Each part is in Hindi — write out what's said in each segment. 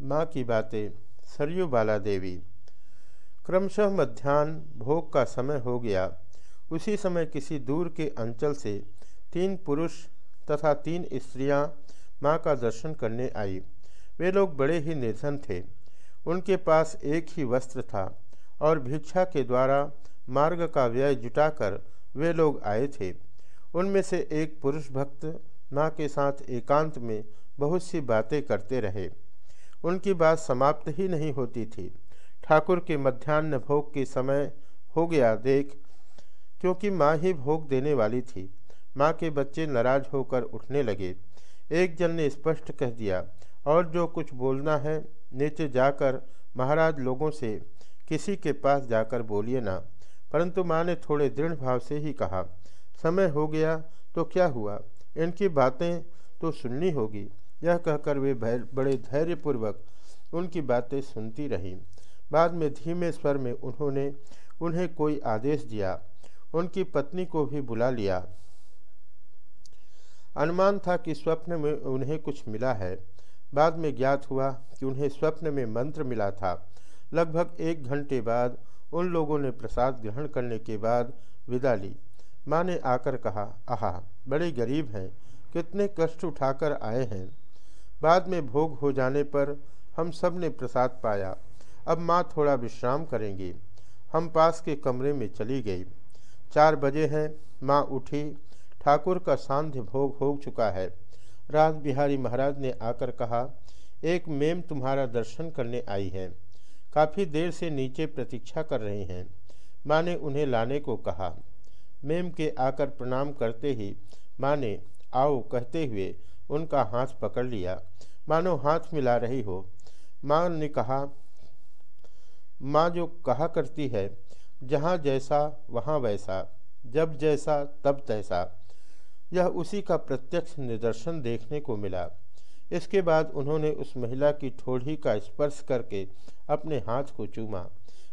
माँ की बातें, सरयू बाला देवी क्रमशः मध्यान्ह भोग का समय हो गया। उसी समय किसी दूर के अंचल से तीन पुरुष तथा तीन स्त्रियाँ माँ का दर्शन करने आई। वे लोग बड़े ही निर्धन थे। उनके पास एक ही वस्त्र था और भिक्षा के द्वारा मार्ग का व्यय जुटाकर वे लोग आए थे। उनमें से एक पुरुष भक्त माँ के साथ एकांत में बहुत सी बातें करते रहे। उनकी बात समाप्त ही नहीं होती थी। ठाकुर के मध्यान्ह भोग के समय हो गया, देख, क्योंकि माँ ही भोग देने वाली थी। माँ के बच्चे नाराज़ होकर उठने लगे। एक जन ने स्पष्ट कह दिया, और जो कुछ बोलना है, नीचे जाकर महाराज लोगों से किसी के पास जाकर बोलिए ना। परंतु माँ ने थोड़े दृढ़ भाव से ही कहा, समय हो गया तो क्या हुआ? इनकी बातें तो सुननी होगी। यह कहकर वे बड़े धैर्यपूर्वक उनकी बातें सुनती रहीं। बाद में धीमे स्वर में उन्होंने उन्हें कोई आदेश दिया। उनकी पत्नी को भी बुला लिया। अनुमान था कि स्वप्न में उन्हें कुछ मिला है। बाद में ज्ञात हुआ कि उन्हें स्वप्न में मंत्र मिला था। लगभग एक घंटे बाद उन लोगों ने प्रसाद ग्रहण करने के बाद विदा ली। माँ ने आकर कहा, आहा, बड़े गरीब हैं। कितने कष्ट उठाकर आए हैं। बाद में भोग हो जाने पर हम सबने प्रसाद पाया। अब माँ थोड़ा विश्राम करेंगी। हम पास के कमरे में चली गई। चार बजे हैं। माँ उठी। ठाकुर का सांध्य भोग हो चुका है। राज बिहारी महाराज ने आकर कहा, एक मेम तुम्हारा दर्शन करने आई है। काफ़ी देर से नीचे प्रतीक्षा कर रही हैं। माँ ने उन्हें लाने को कहा। मेम के आकर प्रणाम करते ही माँ ने, आओ, कहते हुए उनका हाथ पकड़ लिया। मानो हाथ मिला रही हो। माँ ने कहा, माँ जो कहा करती है, जहाँ जैसा, वहाँ वैसा, जब जैसा, तब तैसा। यह उसी का प्रत्यक्ष निदर्शन देखने को मिला। इसके बाद उन्होंने उस महिला की ठोड़ी का स्पर्श करके अपने हाथ को चूमा।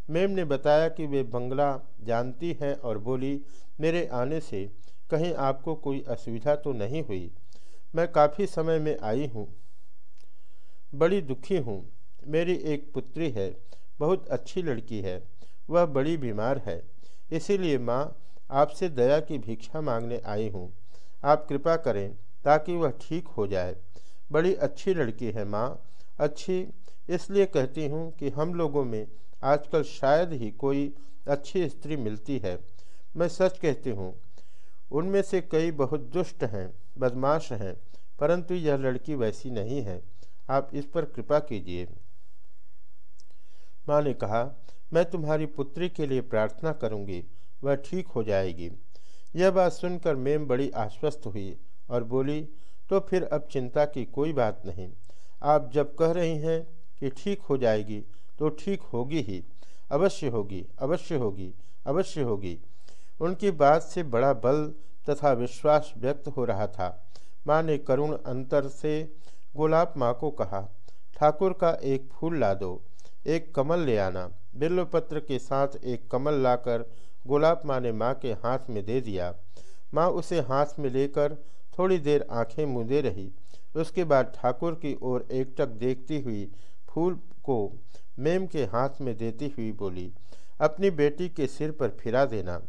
मेम ने बताया कि वे बंगला जानती हैं और बोली, मेरे आने से कहीं आपको कोई असुविधा तो नहीं हुई? मैं काफ़ी समय में आई हूँ। बड़ी दुखी हूँ। मेरी एक पुत्री है, बहुत अच्छी लड़की है, वह बड़ी बीमार है। इसीलिए माँ, आपसे दया की भिक्षा मांगने आई हूँ। आप कृपा करें ताकि वह ठीक हो जाए। बड़ी अच्छी लड़की है माँ। अच्छी, इसलिए कहती हूँ कि हम लोगों में आजकल शायद ही कोई अच्छी स्त्री मिलती है। मैं सच कहती हूँ, उनमें से कई बहुत दुष्ट हैं, बदमाश हैं। परंतु यह लड़की वैसी नहीं है। आप इस पर कृपा कीजिए। माँ ने कहा, मैं तुम्हारी पुत्री के लिए प्रार्थना करूँगी, वह ठीक हो जाएगी। यह बात सुनकर मेम बड़ी आश्वस्त हुई और बोली तो फिर अब चिंता की कोई बात नहीं। आप जब कह रही हैं कि ठीक हो जाएगी तो ठीक होगी ही। अवश्य होगी अवश्य होगी अवश्य होगी। उनकी बात से बड़ा बल तथा विश्वास व्यक्त हो रहा था। माँ ने करुण अंतर से गुलाब माँ को कहा, ठाकुर का एक फूल ला दो, एक कमल ले आना। बिल्वपत्र के साथ एक कमल लाकर गुलाब माँ ने माँ के हाथ में दे दिया। माँ उसे हाथ में लेकर थोड़ी देर आँखें मूंदे रही। उसके बाद ठाकुर की ओर एकटक देखती हुई फूल को मेम के हाथ में देती हुई बोली, अपनी बेटी के सिर पर फिरा देना।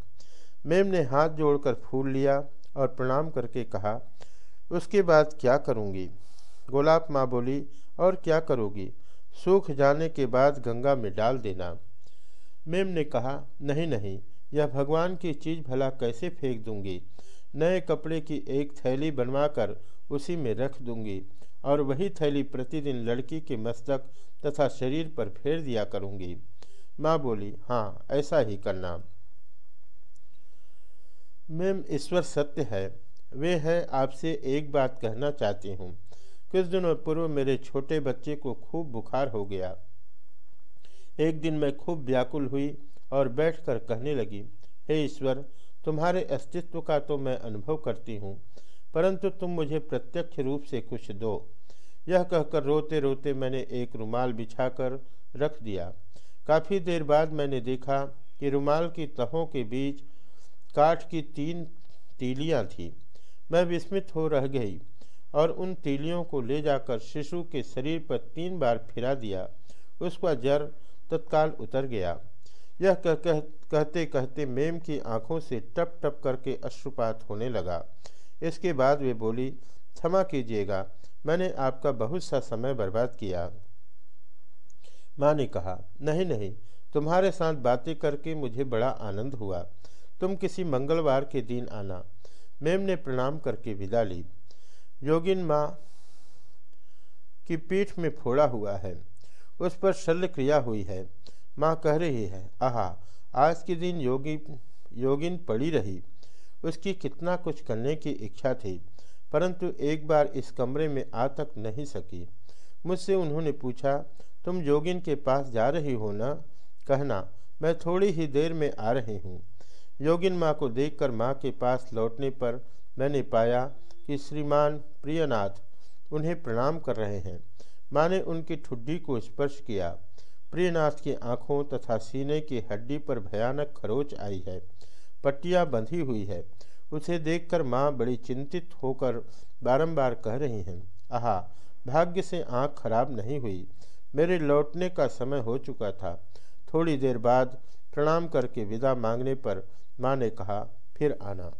मेम ने हाथ जोड़कर फूल लिया और प्रणाम करके कहा उसके बाद क्या करूँगी? गोलाब माँ बोली, और क्या करोगी? सूख जाने के बाद गंगा में डाल देना। मेम ने कहा, नहीं नहीं, यह भगवान की चीज़ भला कैसे फेंक दूँगी? नए कपड़े की एक थैली बनवाकर उसी में रख दूँगी, और वही थैली प्रतिदिन लड़की के मस्तक तथा शरीर पर फेर दिया करूँगी। माँ बोली हाँ ऐसा ही करना। मैम, ईश्वर सत्य है। वे हैं आपसे एक बात कहना चाहती हूँ। कुछ दिनों पूर्व मेरे छोटे बच्चे को खूब बुखार हो गया। एक दिन मैं खूब व्याकुल हुई और बैठकर कहने लगी, हे ईश्वर, तुम्हारे अस्तित्व का तो मैं अनुभव करती हूँ, परंतु तुम मुझे प्रत्यक्ष रूप से कुछ दो। यह कहकर रोते रोते मैंने एक रुमाल बिछाकर रख दिया। काफ़ी देर बाद मैंने देखा कि रुमाल की तहों के बीच काठ की तीन तीलियाँ थीं। मैं विस्मित हो रह गई और उन तीलियों को ले जाकर शिशु के शरीर पर तीन बार फिरा दिया। उसका जर तत्काल उतर गया। यह कह, कह, कहते कहते मेम की आँखों से टप टप करके अश्रुपात होने लगा। इसके बाद वे बोली क्षमा कीजिएगा मैंने आपका बहुत सा समय बर्बाद किया। माँ ने कहा नहीं नहीं तुम्हारे साथ बातें करके मुझे बड़ा आनंद हुआ। तुम किसी मंगलवार के दिन आना। मेम ने प्रणाम करके विदा ली। योगिन माँ की पीठ में फोड़ा हुआ है। उस पर शल्य क्रिया हुई है। माँ कह रही है, आहा, आज के दिन योगी, योगिन पड़ी रही। उसकी कितना कुछ करने की इच्छा थी, परंतु एक बार इस कमरे में आ तक नहीं सकी। मुझसे उन्होंने पूछा, तुम योगिन के पास जा रही हो ना? कहना, मैं थोड़ी ही देर में आ रही हूँ। योगिन माँ को देखकर माँ के पास लौटने पर मैंने पाया कि श्रीमान प्रियनाथ उन्हें प्रणाम कर रहे हैं। माँ ने उनकी ठुड्डी को स्पर्श किया। प्रियनाथ की आँखों तथा सीने की हड्डी पर भयानक खरोच आई है। पट्टियाँ बंधी हुई है। उसे देखकर माँ बड़ी चिंतित होकर बारंबार कह रही हैं, आहा, भाग्य से आँख खराब नहीं हुई। मेरे लौटने का समय हो चुका था। थोड़ी देर बाद प्रणाम करके विदा मांगने पर माँ ने कहा फिर आना।